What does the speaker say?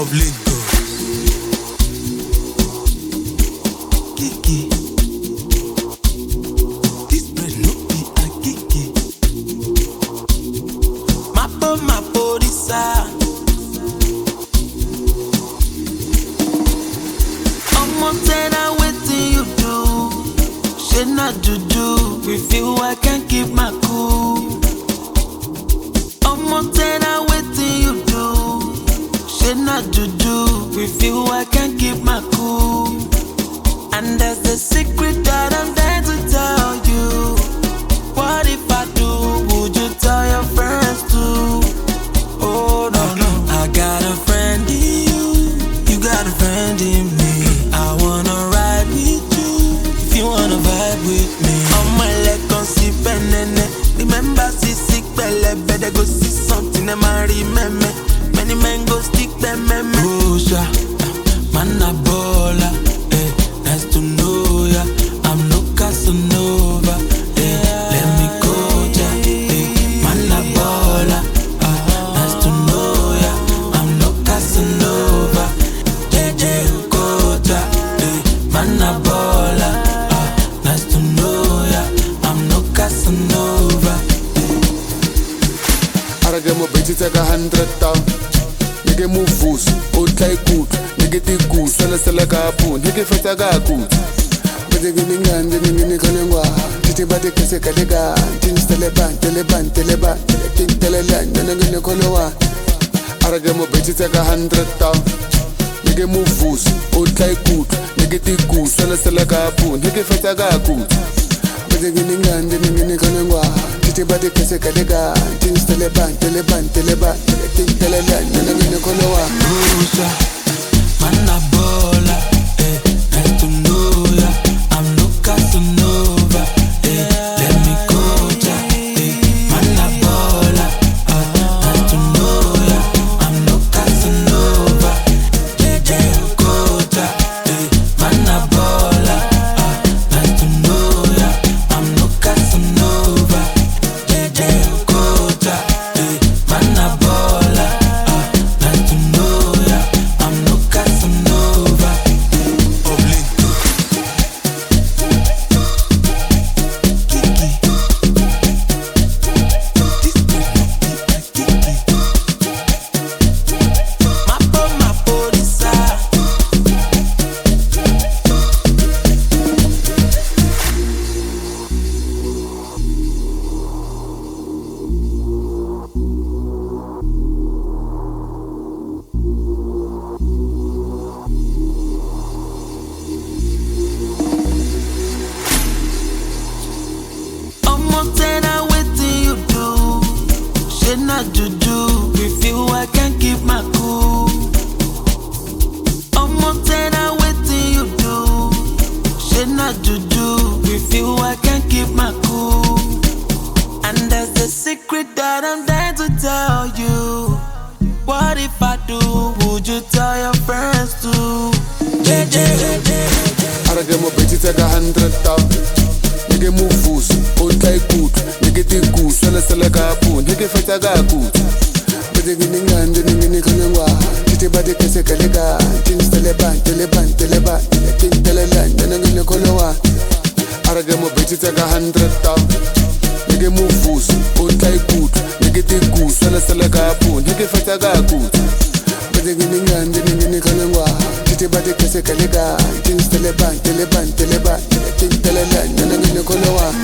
Obligo. Kiki. This bread no be a kiki. Mapo mapo disa. Omo her wetin you do. Shey na juju. With you I can't keep my cool. Shey na juju. With you I can't keep my cool. And there's a secret that I'm there to tell you. What if I do? Would you tell your friends too? Oh no no, I got a friend in you. You got a friend in me. I wanna ride with you. If you wanna vibe with me, on my leg gon' see. Remember see sick better go see something that might remember. Many men go stick them me. Busha, man a baller. Eh, nice to know ya. I'm no Casanova. Eh, let me go ya. Eh, man a baller. Ah, nice to know ya. I'm no Casanova. JJ Ukota. Eh, man a baller. Ah, nice to know ya. I'm no Casanova. arake mobeti tseka hundred town nge movuso o tla ikutlwa neke tikuso nasela kaponi neke fetsa kakutsa batekelingane ngengenikholengwana thithi batekesekadekane tiniselebane telebane telebane telekintelelane nanangenikholwana arake mobhethitseka 100 000 neke movuso o tla ikutlwa neke tikuso nasela kaponi neke fetsa kakutsa batekelingane ngengenikholengwana kutsa betekenengane nengenekgalengwa titebatekesekaleka tinsteleban teleban teleban tintelelan nenengenekgolewa Busha, man a baller. Juju. With you I can't keep my cool. Omo tell her wetin you do. not na do With you I can't keep my cool. And there's a secret that I'm there to tell you. What if I do? Would you tell your friends too? JJ. arake mobeti tseka hundred town neke movuso o tla ikutlwa neke teku selesele ka po neke fetsa ka kutsa betekenengane nengenekgalengwa titebatekesekaleka ngale biningqando ninginekholengwa thithi batikhesegaleka tinistelebantelebanteleba kintelelantanaginekholengwa arake mobetitsaka 100 nike movuso otlaikutlwa nike tikusalasalakapo nike fatakakutla batinginingqando ninginekholengwa thithi batikhesegaleka tinistelebantelebanteleba kintelelantanaginekholengwa